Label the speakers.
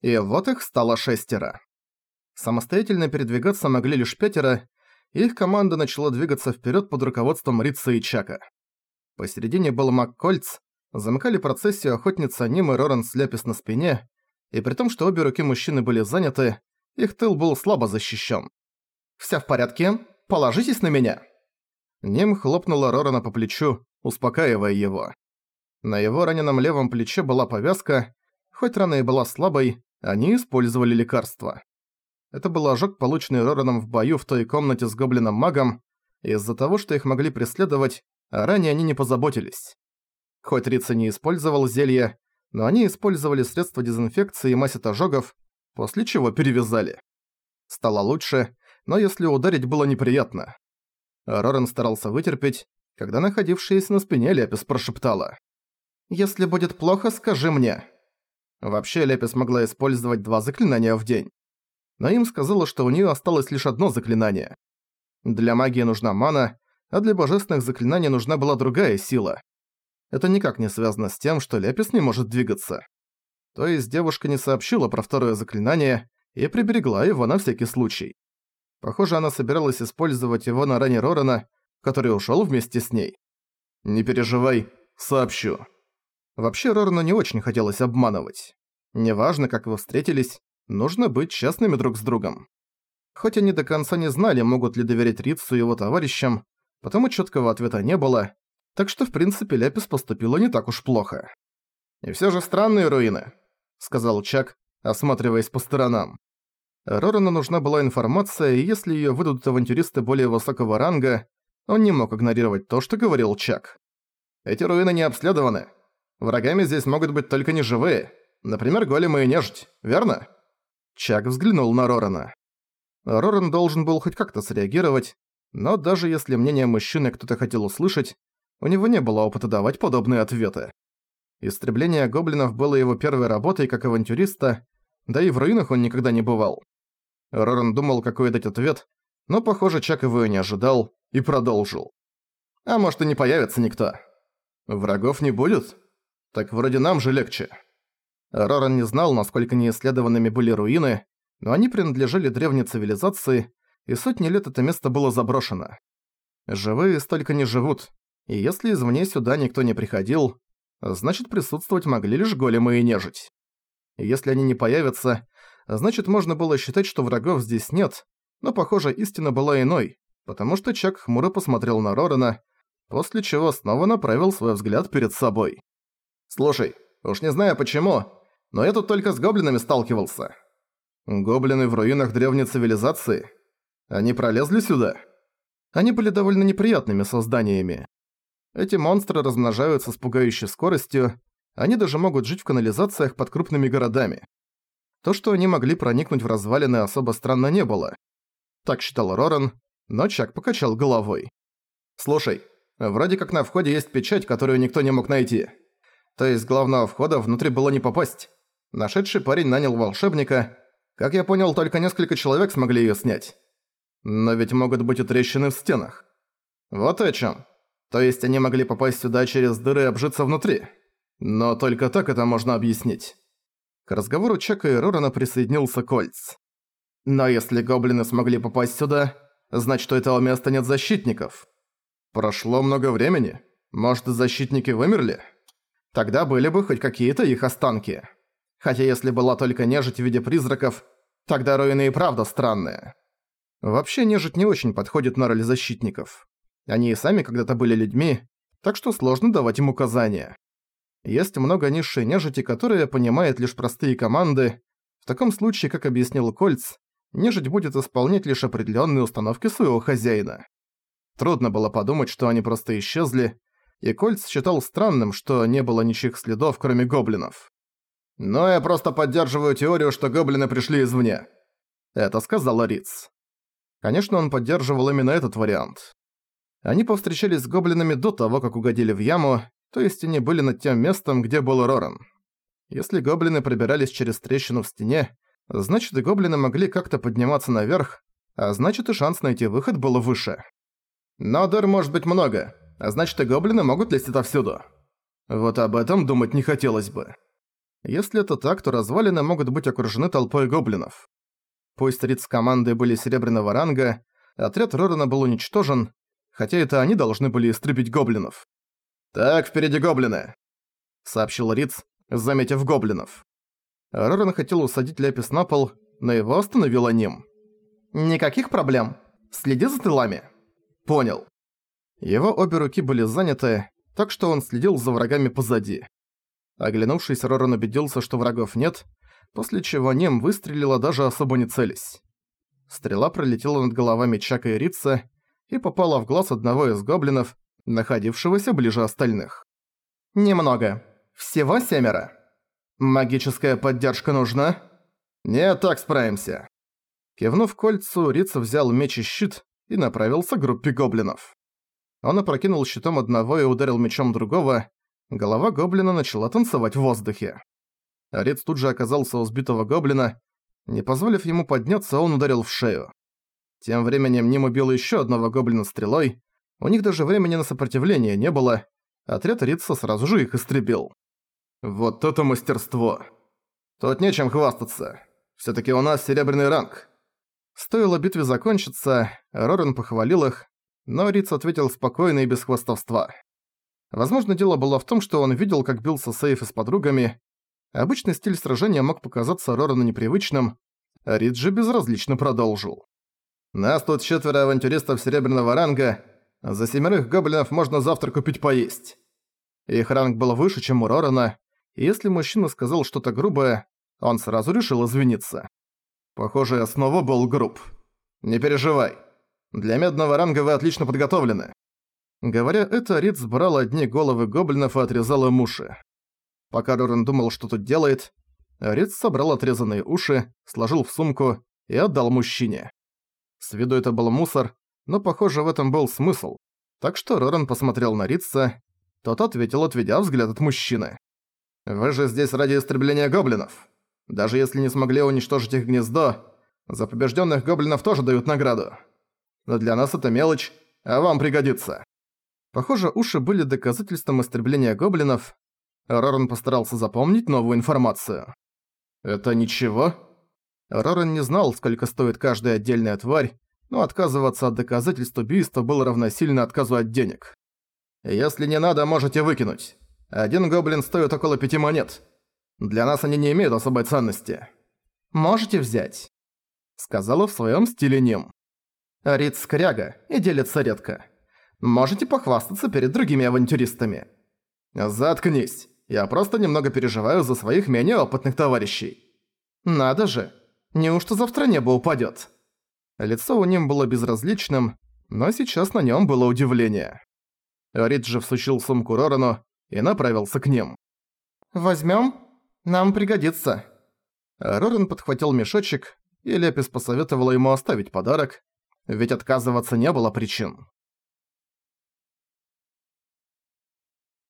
Speaker 1: И вот их стало шестеро. Самостоятельно передвигаться могли лишь пятеро, и их команда начала двигаться вперед под руководством Рица и Чака. Посередине был МакКольц, замыкали процессию охотница Ним и Роран с на спине, и при том, что обе руки мужчины были заняты, их тыл был слабо защищен. «Вся в порядке? Положитесь на меня!» Ним хлопнула Рорана по плечу, успокаивая его. На его раненом левом плече была повязка, хоть рана и была слабой, они использовали лекарства. Это был ожог, полученный Рораном в бою в той комнате с гоблином-магом, из-за того, что их могли преследовать, а ранее они не позаботились. Хоть Рица не использовал зелье, но они использовали средства дезинфекции и мазь ожогов, после чего перевязали. Стало лучше, но если ударить было неприятно. Роран старался вытерпеть, когда находившаяся на спине Лепис прошептала. «Если будет плохо, скажи мне». Вообще Лепис могла использовать два заклинания в день. Но им сказала, что у нее осталось лишь одно заклинание. Для магии нужна мана, а для божественных заклинаний нужна была другая сила. Это никак не связано с тем, что Лепис не может двигаться. То есть девушка не сообщила про второе заклинание и приберегла его на всякий случай. Похоже, она собиралась использовать его на ране Рорана, который ушёл вместе с ней. «Не переживай, сообщу». Вообще Рорану не очень хотелось обманывать. Неважно, как вы встретились, нужно быть честными друг с другом. Хоть они до конца не знали, могут ли доверять Рицу и его товарищам, потому чёткого ответа не было, так что в принципе Ляпис поступила не так уж плохо. «И всё же странные руины», — сказал Чак, осматриваясь по сторонам. Рорану нужна была информация, и если её выдадут авантюристы более высокого ранга, он не мог игнорировать то, что говорил Чак. «Эти руины не обследованы. Врагами здесь могут быть только неживые, например, големы и нежить, верно?» Чак взглянул на Рорана. Роран должен был хоть как-то среагировать, но даже если мнение мужчины кто-то хотел услышать, у него не было опыта давать подобные ответы. Истребление гоблинов было его первой работой как авантюриста, да и в руинах он никогда не бывал. Роран думал, какой дать ответ, но, похоже, Чак его и не ожидал, и продолжил. «А может, и не появится никто. Врагов не будет? Так вроде нам же легче». Роран не знал, насколько неисследованными были руины, но они принадлежали древней цивилизации, и сотни лет это место было заброшено. Живые столько не живут, и если извне сюда никто не приходил, значит присутствовать могли лишь големы и нежить. Если они не появятся, значит можно было считать, что врагов здесь нет, но, похоже, истина была иной, потому что Чак хмуро посмотрел на Рорана, после чего снова направил свой взгляд перед собой. «Слушай, уж не знаю почему, но я тут только с гоблинами сталкивался. Гоблины в руинах древней цивилизации? Они пролезли сюда?» Они были довольно неприятными созданиями. Эти монстры размножаются с пугающей скоростью, они даже могут жить в канализациях под крупными городами. То, что они могли проникнуть в развалины, особо странно не было. Так считал Роран, но Чак покачал головой. «Слушай, вроде как на входе есть печать, которую никто не мог найти. То есть главного входа внутрь было не попасть. Нашедший парень нанял волшебника. Как я понял, только несколько человек смогли её снять. Но ведь могут быть и трещины в стенах. Вот о чём. То есть они могли попасть сюда через дыры и обжиться внутри. Но только так это можно объяснить. К разговору Чека и Рорана присоединился Кольц. Но если гоблины смогли попасть сюда, значит у этого места нет защитников. Прошло много времени. Может, защитники вымерли? Тогда были бы хоть какие-то их останки. Хотя если была только нежить в виде призраков, тогда руины и правда странные. Вообще нежить не очень подходит на роль защитников. Они и сами когда-то были людьми, так что сложно давать им указания. Есть много низшей нежити, которая понимает лишь простые команды. В таком случае, как объяснил Кольц, нежить будет исполнять лишь определенные установки своего хозяина. Трудно было подумать, что они просто исчезли, и Кольц считал странным, что не было ничьих следов, кроме гоблинов. «Но я просто поддерживаю теорию, что гоблины пришли извне», — это сказала Риц. Конечно, он поддерживал именно этот вариант. Они повстречались с гоблинами до того, как угодили в яму, то есть они были над тем местом, где был Роран. Если гоблины пробирались через трещину в стене, значит и гоблины могли как-то подниматься наверх, а значит и шанс найти выход был выше. Но дыр может быть много, а значит и гоблины могут лезть отовсюду. Вот об этом думать не хотелось бы. Если это так, то развалины могут быть окружены толпой гоблинов. Пусть Рид с командой были серебряного ранга, отряд Рорана был уничтожен, хотя это они должны были истребить гоблинов. «Так, впереди гоблины!» — сообщил Риц, заметив гоблинов. Роран хотел усадить Ляпис на пол, но его остановила Ним. «Никаких проблем. Следи за тылами». «Понял». Его обе руки были заняты, так что он следил за врагами позади. Оглянувшись, Роран убедился, что врагов нет, после чего Нем выстрелила даже особо не целясь. Стрела пролетела над головами Чака и Рица и попала в глаз одного из гоблинов, находившегося ближе остальных. «Немного. Всего семеро. Магическая поддержка нужна?» «Не так справимся». Кивнув кольцу, Рица взял меч и щит и направился к группе гоблинов. Он опрокинул щитом одного и ударил мечом другого, голова гоблина начала танцевать в воздухе. Риц тут же оказался у сбитого гоблина, не позволив ему подняться, он ударил в шею. Тем временем Ним убил еще одного гоблина стрелой, у них даже времени на сопротивление не было, отряд Рица сразу же их истребил. Вот это мастерство. Тут нечем хвастаться. все таки у нас серебряный ранг. Стоило битве закончиться, Рорен похвалил их, но Риц ответил спокойно и без хвастовства. Возможно, дело было в том, что он видел, как бился Сейф с подругами. Обычный стиль сражения мог показаться Рорану непривычным, а Рид же безразлично продолжил. «Нас тут четверо авантюристов серебряного ранга, за семерых гоблинов можно завтра купить поесть». Их ранг был выше, чем у Рорана, и если мужчина сказал что-то грубое, он сразу решил извиниться. Похоже, я снова был груб. Не переживай. Для медного ранга вы отлично подготовлены. Говоря это, Риц брал одни головы гоблинов и отрезал им уши. Пока Рорен думал, что тут делает, Риц собрал отрезанные уши, сложил в сумку и отдал мужчине. С виду это был мусор, но, похоже, в этом был смысл. Так что Рорен посмотрел на Рица, тот ответил, отведя взгляд от мужчины. «Вы же здесь ради истребления гоблинов. Даже если не смогли уничтожить их гнездо, за побежденных гоблинов тоже дают награду. Но для нас это мелочь, а вам пригодится». Похоже, уши были доказательством истребления гоблинов. Роран постарался запомнить новую информацию. «Это ничего?» Роран не знал, сколько стоит каждая отдельная тварь, но отказываться от доказательств убийства было равносильно отказу от денег. «Если не надо, можете выкинуть. Один гоблин стоит около пяти монет. Для нас они не имеют особой ценности. Можете взять», — сказала в своем стиле Ним. Рид скряга и делится редко. Можете похвастаться перед другими авантюристами. Заткнись. Я просто немного переживаю за своих менее опытных товарищей. Надо же. Неужто завтра небо упадёт? Лицо у ним было безразличным, но сейчас на нём было удивление. Рид же всучил сумку Рорану и направился к ним. «Возьмём? Нам пригодится». Роран подхватил мешочек, и Лепис посоветовала ему оставить подарок, ведь отказываться не было причин.